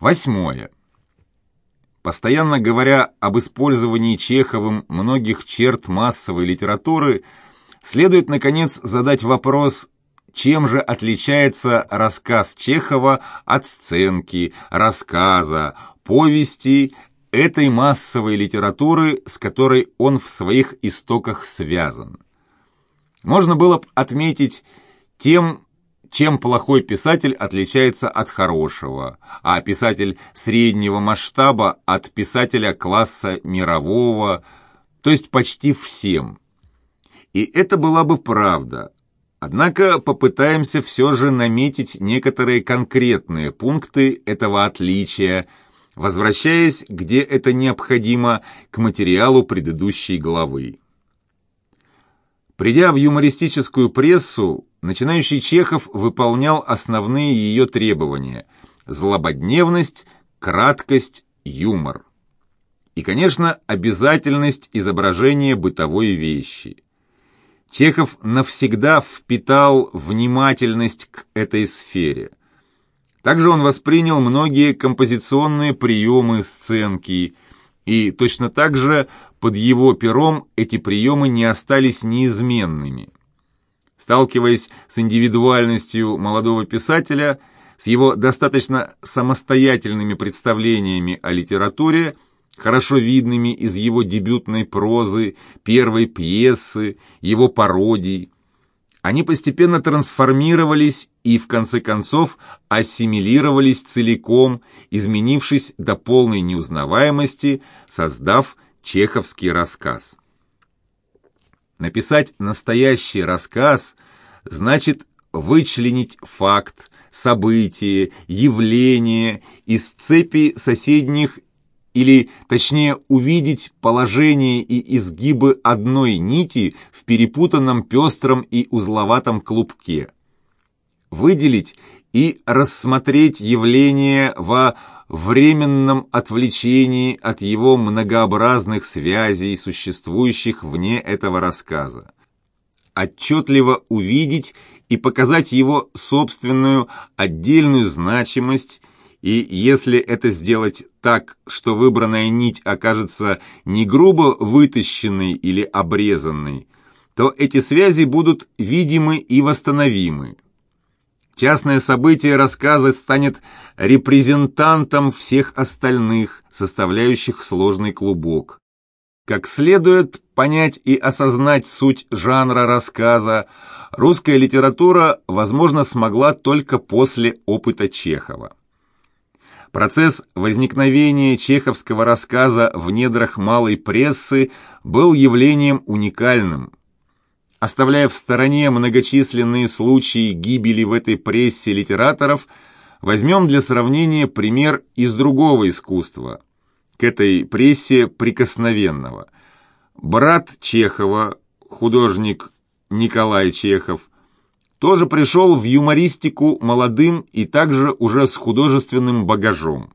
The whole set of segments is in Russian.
Восьмое. Постоянно говоря об использовании Чеховым многих черт массовой литературы, следует, наконец, задать вопрос, чем же отличается рассказ Чехова от сценки, рассказа, повести этой массовой литературы, с которой он в своих истоках связан. Можно было бы отметить тем, чем плохой писатель отличается от хорошего, а писатель среднего масштаба от писателя класса мирового, то есть почти всем. И это была бы правда. Однако попытаемся все же наметить некоторые конкретные пункты этого отличия, возвращаясь, где это необходимо, к материалу предыдущей главы. Придя в юмористическую прессу, начинающий Чехов выполнял основные ее требования – злободневность, краткость, юмор. И, конечно, обязательность изображения бытовой вещи. Чехов навсегда впитал внимательность к этой сфере. Также он воспринял многие композиционные приемы сценки, и точно так же под его пером эти приемы не остались неизменными. Сталкиваясь с индивидуальностью молодого писателя, с его достаточно самостоятельными представлениями о литературе, хорошо видными из его дебютной прозы, первой пьесы, его пародий, они постепенно трансформировались и, в конце концов, ассимилировались целиком, изменившись до полной неузнаваемости, создав чеховский рассказ. Написать настоящий рассказ значит вычленить факт, событие, явление из цепи соседних или, точнее, увидеть положение и изгибы одной нити в перепутанном пестром и узловатом клубке. Выделить и рассмотреть явление во временном отвлечении от его многообразных связей, существующих вне этого рассказа. Отчетливо увидеть и показать его собственную отдельную значимость, и если это сделать так, что выбранная нить окажется не грубо вытащенной или обрезанной, то эти связи будут видимы и восстановимы. Частное событие рассказа станет репрезентантом всех остальных, составляющих сложный клубок. Как следует понять и осознать суть жанра рассказа, русская литература, возможно, смогла только после опыта Чехова. Процесс возникновения чеховского рассказа в недрах малой прессы был явлением уникальным, Оставляя в стороне многочисленные случаи гибели в этой прессе литераторов, возьмем для сравнения пример из другого искусства, к этой прессе прикосновенного. Брат Чехова, художник Николай Чехов, тоже пришел в юмористику молодым и также уже с художественным багажом.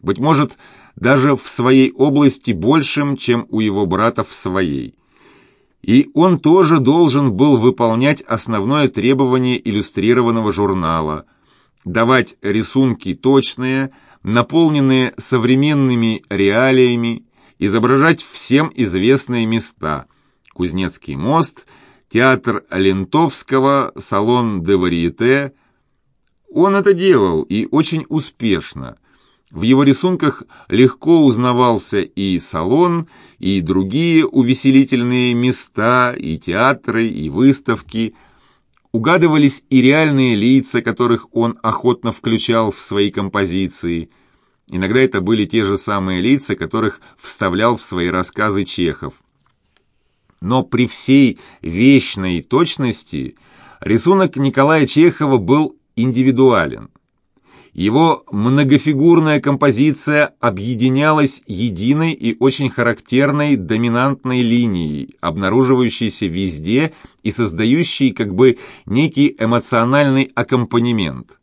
Быть может, даже в своей области большим, чем у его брата в своей и он тоже должен был выполнять основное требование иллюстрированного журнала – давать рисунки точные, наполненные современными реалиями, изображать всем известные места – Кузнецкий мост, театр Лентовского, салон де Варьете. Он это делал и очень успешно. В его рисунках легко узнавался и салон, и другие увеселительные места, и театры, и выставки. Угадывались и реальные лица, которых он охотно включал в свои композиции. Иногда это были те же самые лица, которых вставлял в свои рассказы Чехов. Но при всей вечной точности рисунок Николая Чехова был индивидуален. Его многофигурная композиция объединялась единой и очень характерной доминантной линией, обнаруживающейся везде и создающей как бы некий эмоциональный аккомпанемент.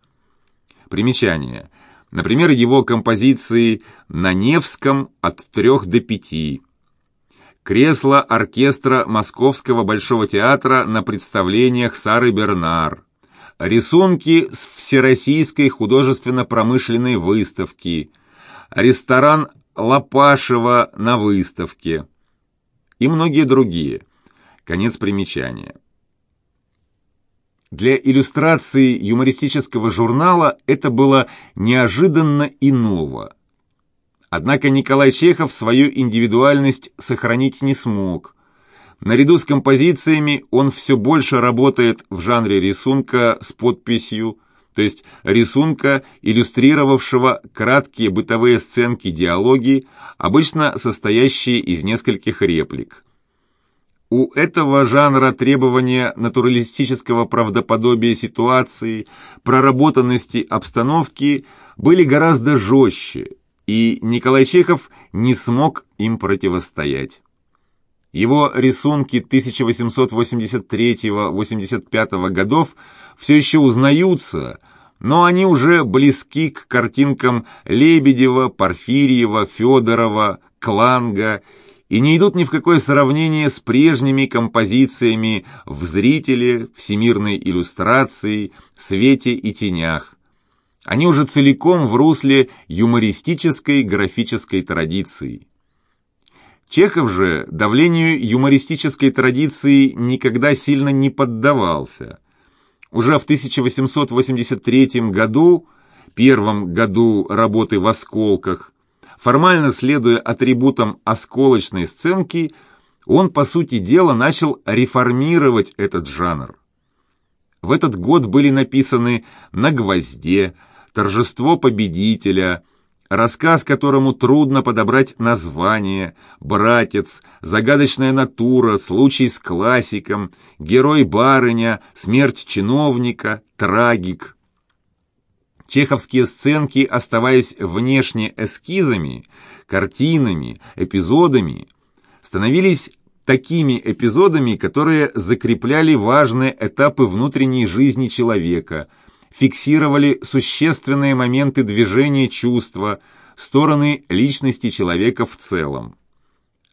Примечание. Например, его композиции «На Невском от трех до пяти», кресло оркестра Московского Большого театра на представлениях Сары Бернар, рисунки с Всероссийской художественно-промышленной выставки, ресторан Лопашева на выставке и многие другие. Конец примечания. Для иллюстрации юмористического журнала это было неожиданно и ново. Однако Николай Чехов свою индивидуальность сохранить не смог. Наряду с композициями он все больше работает в жанре рисунка с подписью, то есть рисунка, иллюстрировавшего краткие бытовые сценки диалоги, обычно состоящие из нескольких реплик. У этого жанра требования натуралистического правдоподобия ситуации, проработанности обстановки были гораздо жестче, и Николай Чехов не смог им противостоять. Его рисунки 1883-85 годов все еще узнаются, но они уже близки к картинкам Лебедева, Порфирьева, Федорова, Кланга и не идут ни в какое сравнение с прежними композициями в «Зрителе», «Всемирной иллюстрации», «Свете и тенях». Они уже целиком в русле юмористической графической традиции. Чехов же давлению юмористической традиции никогда сильно не поддавался. Уже в 1883 году, первом году работы в «Осколках», формально следуя атрибутам осколочной сценки, он, по сути дела, начал реформировать этот жанр. В этот год были написаны «На гвозде», «Торжество победителя», рассказ которому трудно подобрать название, «Братец», «Загадочная натура», «Случай с классиком», «Герой-барыня», «Смерть чиновника», «Трагик». Чеховские сценки, оставаясь внешне эскизами, картинами, эпизодами, становились такими эпизодами, которые закрепляли важные этапы внутренней жизни человека, фиксировали существенные моменты движения чувства, стороны личности человека в целом.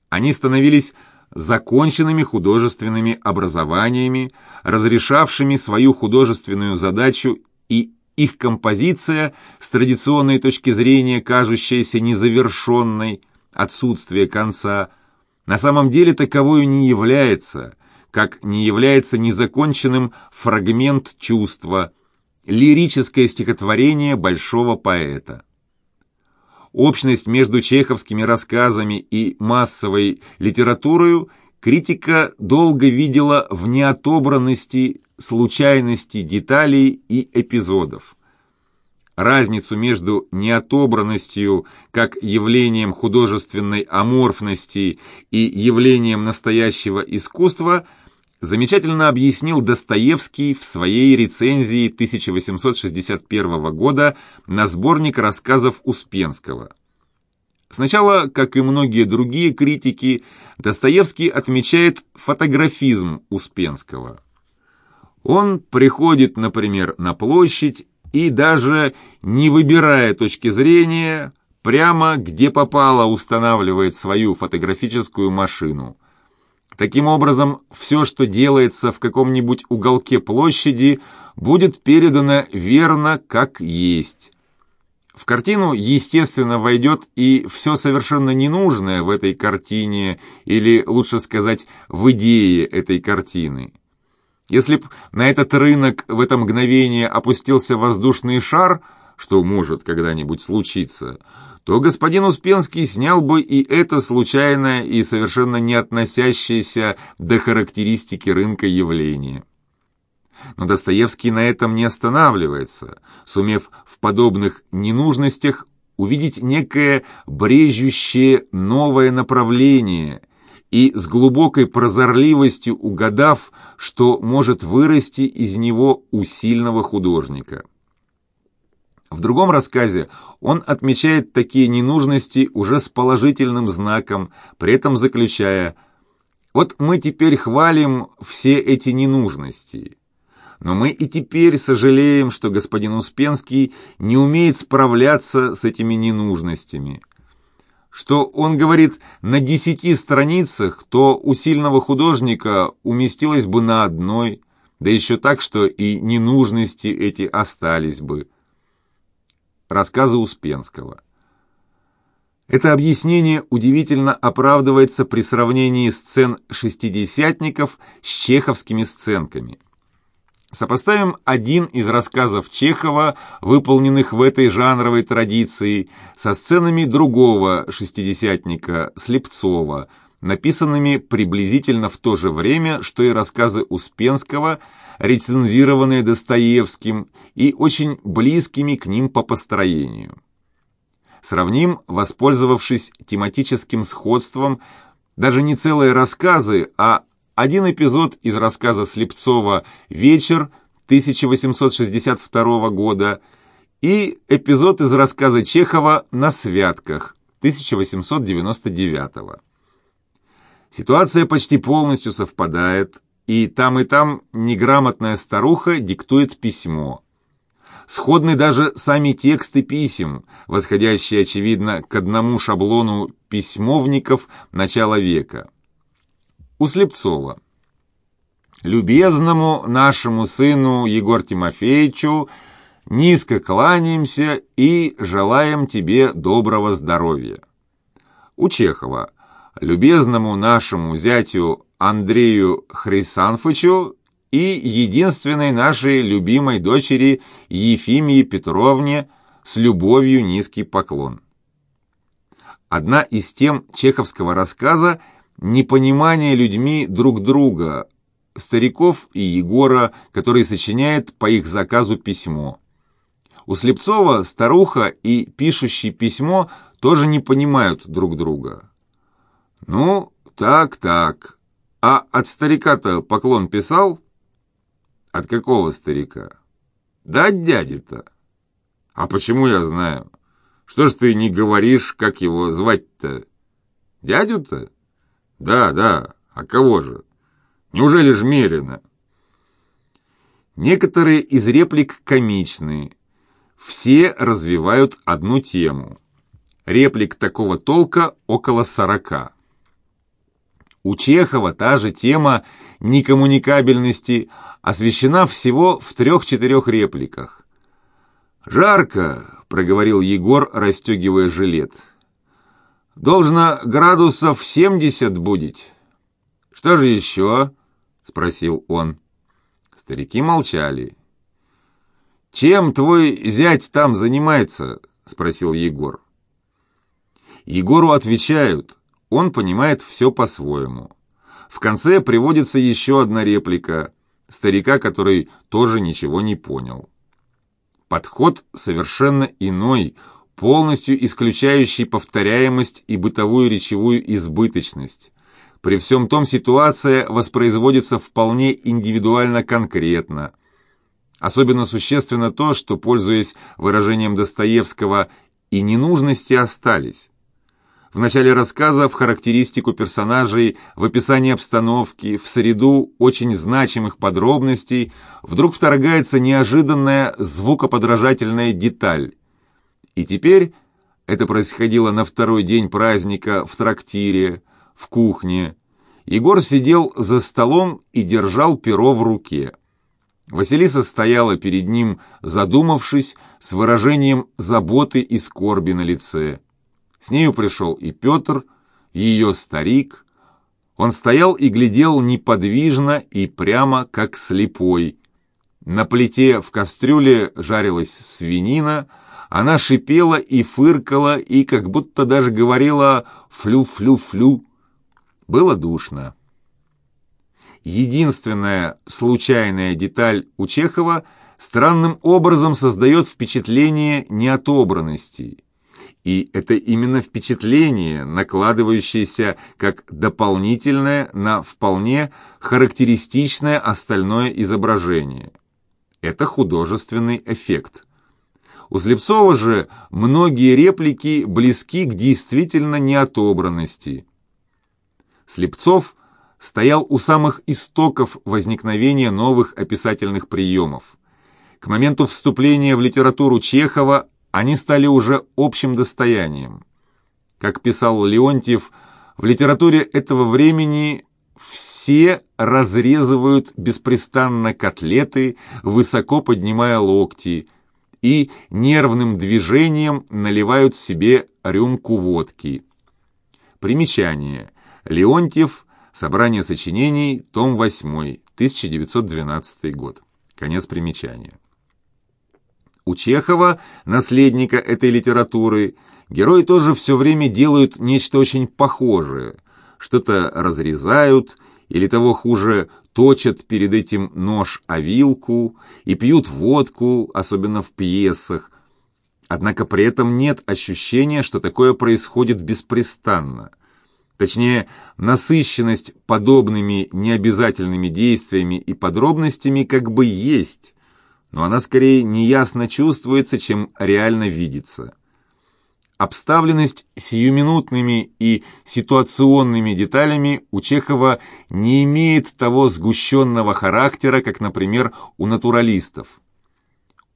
Они становились законченными художественными образованиями, разрешавшими свою художественную задачу и их композиция, с традиционной точки зрения кажущаяся незавершенной, отсутствие конца, на самом деле таковою не является, как не является незаконченным фрагмент чувства, лирическое стихотворение большого поэта. Общность между чеховскими рассказами и массовой литературой критика долго видела в неотобранности случайности деталей и эпизодов. Разницу между неотобранностью как явлением художественной аморфности и явлением настоящего искусства замечательно объяснил Достоевский в своей рецензии 1861 года на сборник рассказов Успенского. Сначала, как и многие другие критики, Достоевский отмечает фотографизм Успенского – он приходит, например, на площадь и даже, не выбирая точки зрения, прямо где попало устанавливает свою фотографическую машину. Таким образом, все, что делается в каком-нибудь уголке площади, будет передано верно, как есть. В картину, естественно, войдет и все совершенно ненужное в этой картине, или, лучше сказать, в идее этой картины. Если б на этот рынок в это мгновение опустился воздушный шар, что может когда-нибудь случиться, то господин Успенский снял бы и это случайное и совершенно не относящееся до характеристики рынка явление. Но Достоевский на этом не останавливается, сумев в подобных ненужностях увидеть некое брежущее новое направление – и с глубокой прозорливостью угадав, что может вырасти из него у сильного художника. В другом рассказе он отмечает такие ненужности уже с положительным знаком, при этом заключая «Вот мы теперь хвалим все эти ненужности». Но мы и теперь сожалеем, что господин Успенский не умеет справляться с этими ненужностями – что он говорит на десяти страницах, то у сильного художника уместилось бы на одной, да еще так, что и ненужности эти остались бы. Рассказы Успенского. Это объяснение удивительно оправдывается при сравнении сцен шестидесятников с чеховскими сценками. Сопоставим один из рассказов Чехова, выполненных в этой жанровой традиции, со сценами другого шестидесятника Слепцова, написанными приблизительно в то же время, что и рассказы Успенского, рецензированные Достоевским и очень близкими к ним по построению. Сравним, воспользовавшись тематическим сходством, даже не целые рассказы, а один эпизод из рассказа Слепцова «Вечер» 1862 года и эпизод из рассказа Чехова «На святках» 1899. Ситуация почти полностью совпадает, и там и там неграмотная старуха диктует письмо. Сходны даже сами тексты писем, восходящие, очевидно, к одному шаблону письмовников начала века. У Слепцова. «Любезному нашему сыну Егор Тимофеевичу низко кланяемся и желаем тебе доброго здоровья». У Чехова. «Любезному нашему зятю Андрею Хрисанфычу и единственной нашей любимой дочери Ефимии Петровне с любовью низкий поклон. Одна из тем чеховского рассказа – непонимание людьми друг друга, стариков и Егора, который сочиняет по их заказу письмо. У Слепцова старуха и пишущий письмо тоже не понимают друг друга. «Ну, так-так. А от старика-то поклон писал?» От какого старика? Да от дяди-то. А почему я знаю? Что ж ты не говоришь, как его звать-то? Дядю-то? Да, да. А кого же? Неужели Жмерина? Некоторые из реплик комичные. Все развивают одну тему. Реплик такого толка около сорока. У Чехова та же тема некоммуникабельности освещена всего в трех-четырех репликах. «Жарко», — проговорил Егор, расстегивая жилет. «Должно градусов семьдесят будет». «Что же еще?» — спросил он. Старики молчали. «Чем твой зять там занимается?» — спросил Егор. Егору отвечают, он понимает все по-своему. В конце приводится еще одна реплика старика, который тоже ничего не понял. Подход совершенно иной, полностью исключающий повторяемость и бытовую речевую избыточность. При всем том ситуация воспроизводится вполне индивидуально-конкретно. Особенно существенно то, что, пользуясь выражением Достоевского, и ненужности остались. В начале рассказа в характеристику персонажей, в описании обстановки, в среду очень значимых подробностей вдруг вторгается неожиданная звукоподражательная деталь. И теперь это происходило на второй день праздника в трактире, в кухне. Егор сидел за столом и держал перо в руке. Василиса стояла перед ним, задумавшись, с выражением заботы и скорби на лице. С нею пришел и Петр, ее старик. Он стоял и глядел неподвижно и прямо, как слепой. На плите в кастрюле жарилась свинина, она шипела и фыркала, и как будто даже говорила «флю-флю-флю». Было душно. Единственная случайная деталь у Чехова странным образом создает впечатление неотобранности. И это именно впечатление, накладывающееся как дополнительное на вполне характеристичное остальное изображение. Это художественный эффект. У Слепцова же многие реплики близки к действительно неотобранности. Слепцов стоял у самых истоков возникновения новых описательных приемов. К моменту вступления в литературу Чехова они стали уже общим достоянием. Как писал Леонтьев, в литературе этого времени все разрезывают беспрестанно котлеты, высоко поднимая локти, и нервным движением наливают себе рюмку водки. Примечание. Леонтьев. Собрание сочинений. Том 8. 1912 год. Конец примечания. У Чехова, наследника этой литературы, герои тоже все время делают нечто очень похожее. Что-то разрезают, или того хуже, точат перед этим нож о вилку и пьют водку, особенно в пьесах. Однако при этом нет ощущения, что такое происходит беспрестанно. Точнее, насыщенность подобными необязательными действиями и подробностями как бы есть, но она скорее неясно чувствуется, чем реально видится. Обставленность сиюминутными и ситуационными деталями у Чехова не имеет того сгущенного характера, как, например, у натуралистов.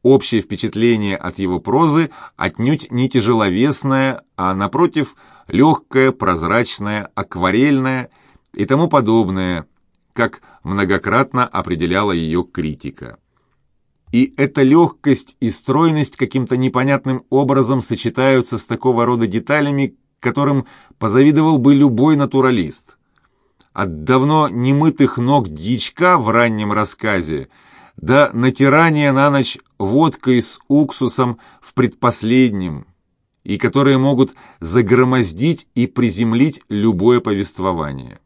Общее впечатление от его прозы отнюдь не тяжеловесное, а, напротив, легкое, прозрачное, акварельное и тому подобное, как многократно определяла ее критика. И эта легкость и стройность каким-то непонятным образом сочетаются с такого рода деталями, которым позавидовал бы любой натуралист. От давно немытых ног дичка в раннем рассказе до натирания на ночь водкой с уксусом в предпоследнем, и которые могут загромоздить и приземлить любое повествование.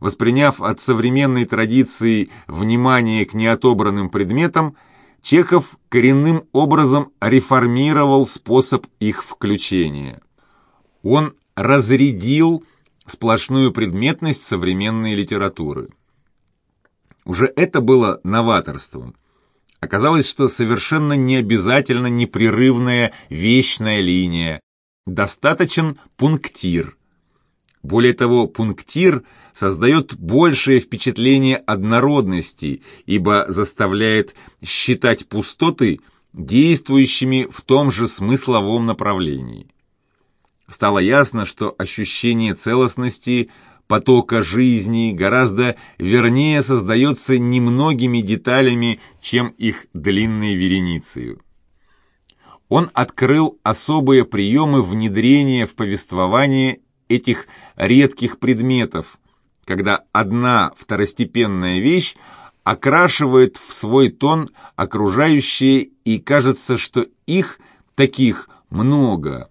Восприняв от современной традиции внимание к неотобранным предметам, Чехов коренным образом реформировал способ их включения. Он разрядил сплошную предметность современной литературы. Уже это было новаторством. Оказалось, что совершенно не обязательно непрерывная вечная линия. Достаточен пунктир. Более того, пунктир – создает большее впечатление однородности, ибо заставляет считать пустоты действующими в том же смысловом направлении. Стало ясно, что ощущение целостности потока жизни гораздо вернее создается немногими деталями, чем их длинной вереницей. Он открыл особые приемы внедрения в повествование этих редких предметов, когда одна второстепенная вещь окрашивает в свой тон окружающие, и кажется, что их, таких, много.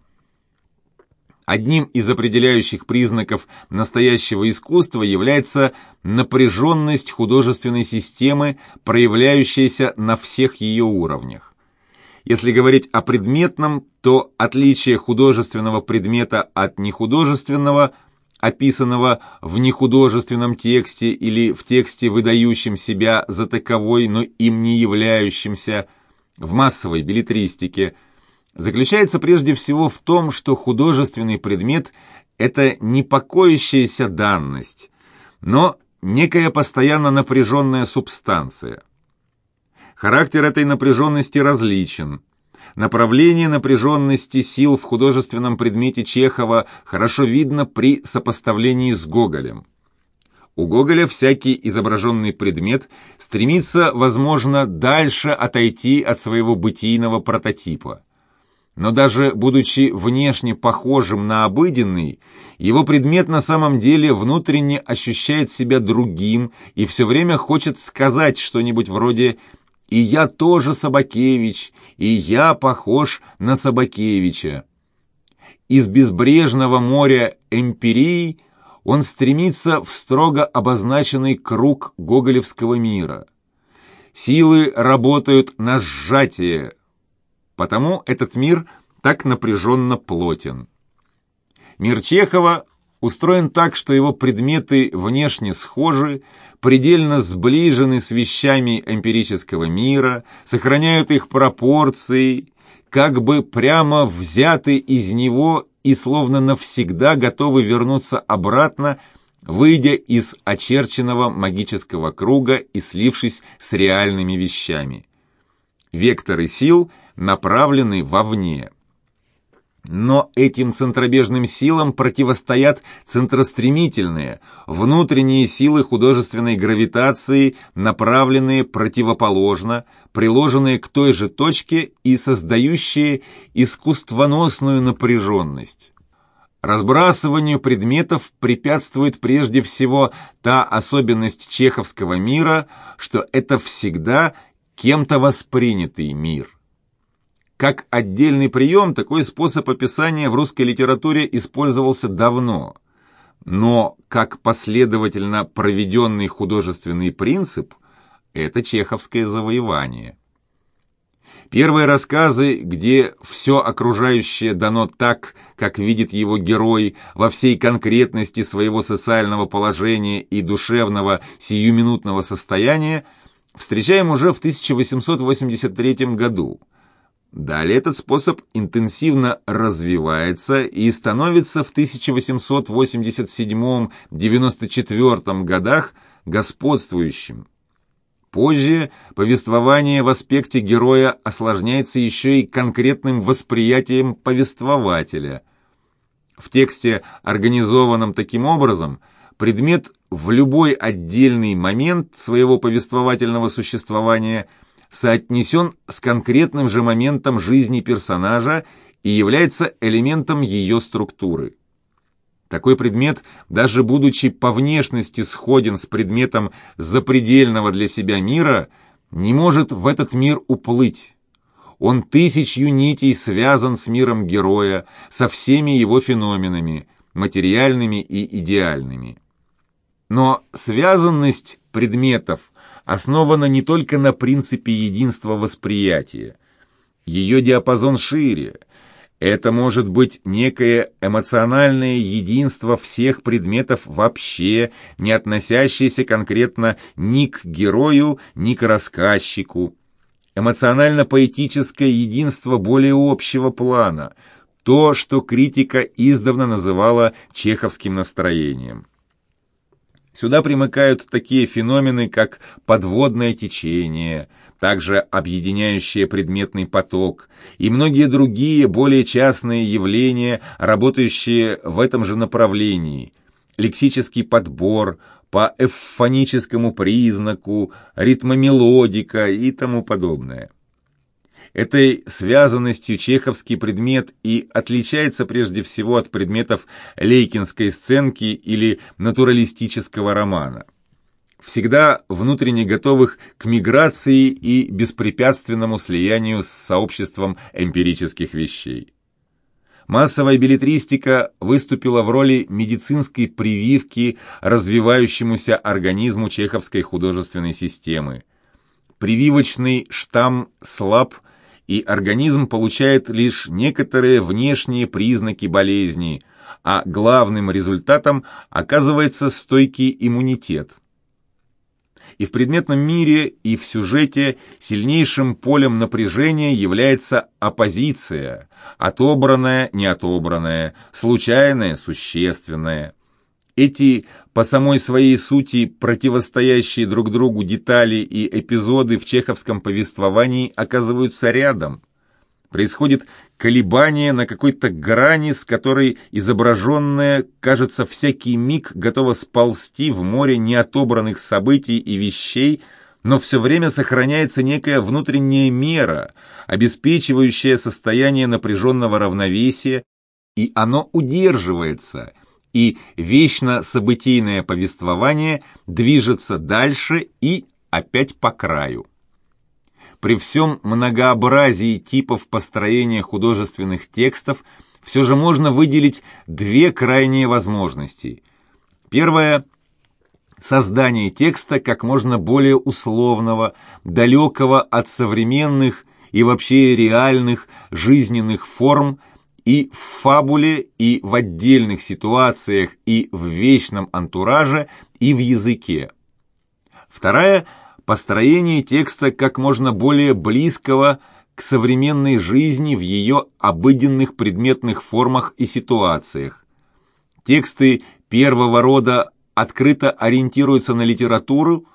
Одним из определяющих признаков настоящего искусства является напряженность художественной системы, проявляющаяся на всех ее уровнях. Если говорить о предметном, то отличие художественного предмета от нехудожественного – описанного в нехудожественном тексте или в тексте, выдающем себя за таковой, но им не являющимся, в массовой билетристике, заключается прежде всего в том, что художественный предмет – это не покоящаяся данность, но некая постоянно напряженная субстанция. Характер этой напряженности различен – Направление напряженности сил в художественном предмете Чехова хорошо видно при сопоставлении с Гоголем. У Гоголя всякий изображенный предмет стремится, возможно, дальше отойти от своего бытийного прототипа. Но даже будучи внешне похожим на обыденный, его предмет на самом деле внутренне ощущает себя другим и все время хочет сказать что-нибудь вроде и я тоже Собакевич, и я похож на Собакевича. Из безбрежного моря эмпирий он стремится в строго обозначенный круг гоголевского мира. Силы работают на сжатие, потому этот мир так напряженно плотен. Мир Чехова устроен так, что его предметы внешне схожи, предельно сближены с вещами эмпирического мира, сохраняют их пропорции, как бы прямо взяты из него и словно навсегда готовы вернуться обратно, выйдя из очерченного магического круга и слившись с реальными вещами. Векторы сил направлены вовне. Но этим центробежным силам противостоят центростремительные, внутренние силы художественной гравитации, направленные противоположно, приложенные к той же точке и создающие искусствоносную напряженность. Разбрасыванию предметов препятствует прежде всего та особенность чеховского мира, что это всегда кем-то воспринятый мир. Как отдельный прием такой способ описания в русской литературе использовался давно, но как последовательно проведенный художественный принцип – это чеховское завоевание. Первые рассказы, где все окружающее дано так, как видит его герой, во всей конкретности своего социального положения и душевного сиюминутного состояния, встречаем уже в 1883 году. Далее этот способ интенсивно развивается и становится в 1887-94 годах господствующим. Позже повествование в аспекте героя осложняется еще и конкретным восприятием повествователя. В тексте, организованном таким образом, предмет в любой отдельный момент своего повествовательного существования соотнесен с конкретным же моментом жизни персонажа и является элементом ее структуры. Такой предмет, даже будучи по внешности сходен с предметом запредельного для себя мира, не может в этот мир уплыть. Он тысячью нитей связан с миром героя, со всеми его феноменами, материальными и идеальными. Но связанность предметов основана не только на принципе единства восприятия. Ее диапазон шире – это может быть некое эмоциональное единство всех предметов вообще, не относящееся конкретно ни к герою, ни к рассказчику. Эмоционально-поэтическое единство более общего плана, то, что критика издавна называла чеховским настроением. Сюда примыкают такие феномены, как подводное течение, также объединяющее предметный поток, и многие другие, более частные явления, работающие в этом же направлении. Лексический подбор, по эвфоническому признаку, ритмомелодика и тому подобное. Этой связанностью чеховский предмет и отличается прежде всего от предметов лейкинской сценки или натуралистического романа. Всегда внутренне готовых к миграции и беспрепятственному слиянию с сообществом эмпирических вещей. Массовая билетристика выступила в роли медицинской прививки развивающемуся организму чеховской художественной системы. Прививочный штамм слаб – и организм получает лишь некоторые внешние признаки болезни, а главным результатом оказывается стойкий иммунитет. И в предметном мире, и в сюжете сильнейшим полем напряжения является оппозиция, отобранная, неотобранная, случайная, существенная. Эти по самой своей сути противостоящие друг другу детали и эпизоды в чеховском повествовании оказываются рядом. Происходит колебание на какой-то грани, с которой изображенное, кажется, всякий миг готово сползти в море неотобранных событий и вещей, но все время сохраняется некая внутренняя мера, обеспечивающая состояние напряженного равновесия, и оно удерживается – и вечно событийное повествование движется дальше и опять по краю. При всем многообразии типов построения художественных текстов все же можно выделить две крайние возможности. Первая – создание текста как можно более условного, далекого от современных и вообще реальных жизненных форм – и в фабуле, и в отдельных ситуациях, и в вечном антураже, и в языке. Вторая – построение текста как можно более близкого к современной жизни в ее обыденных предметных формах и ситуациях. Тексты первого рода открыто ориентируются на литературу,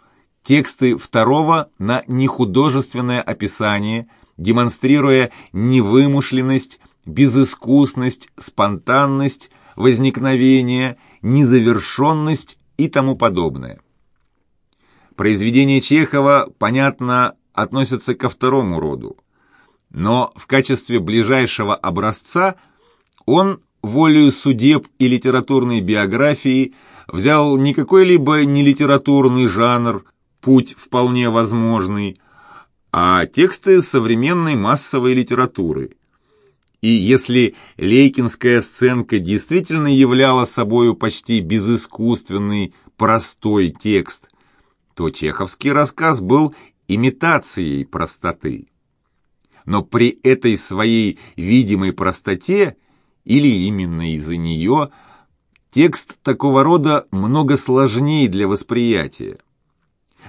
тексты второго – на нехудожественное описание, демонстрируя невымышленность, безыскусность, спонтанность, возникновение, незавершенность и тому подобное. Произведения Чехова, понятно, относятся ко второму роду. Но в качестве ближайшего образца он волею судеб и литературной биографии взял не какой-либо нелитературный жанр, путь вполне возможный, а тексты современной массовой литературы. И если лейкинская сценка действительно являла собою почти безыскусственный, простой текст, то чеховский рассказ был имитацией простоты. Но при этой своей видимой простоте, или именно из-за нее, текст такого рода много сложнее для восприятия.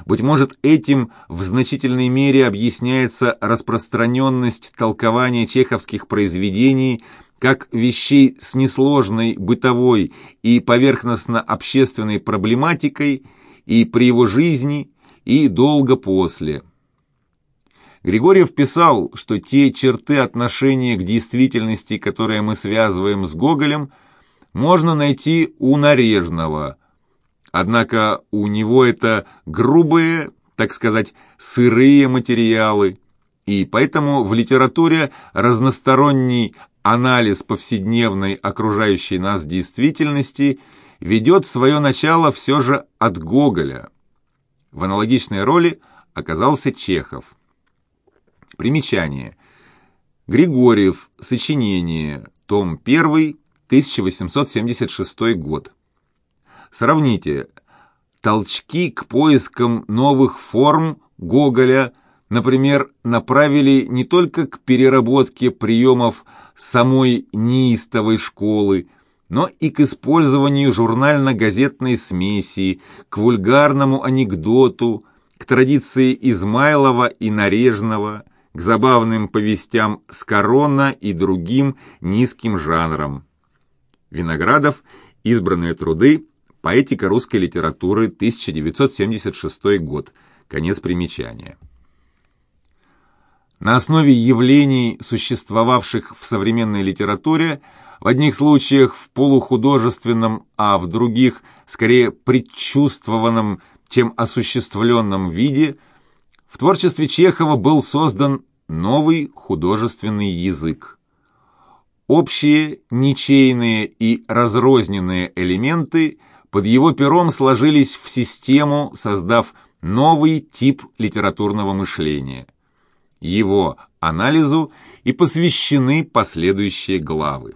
Быть может, этим в значительной мере объясняется распространенность толкования чеховских произведений как вещей с несложной бытовой и поверхностно-общественной проблематикой и при его жизни, и долго после. Григорьев писал, что те черты отношения к действительности, которые мы связываем с Гоголем, можно найти у Нарежного – Однако у него это грубые, так сказать, сырые материалы, и поэтому в литературе разносторонний анализ повседневной окружающей нас действительности ведет свое начало все же от Гоголя. В аналогичной роли оказался Чехов. Примечание. Григорьев. Сочинение. Том 1. 1876 год. Сравните. Толчки к поискам новых форм Гоголя, например, направили не только к переработке приемов самой неистовой школы, но и к использованию журнально-газетной смеси, к вульгарному анекдоту, к традиции Измайлова и Нарежного, к забавным повестям Скорона и другим низким жанрам. Виноградов. Избранные труды. Поэтика русской литературы, 1976 год. Конец примечания. На основе явлений, существовавших в современной литературе, в одних случаях в полухудожественном, а в других скорее предчувствованном, чем осуществленном виде, в творчестве Чехова был создан новый художественный язык. Общие, ничейные и разрозненные элементы под его пером сложились в систему, создав новый тип литературного мышления. Его анализу и посвящены последующие главы.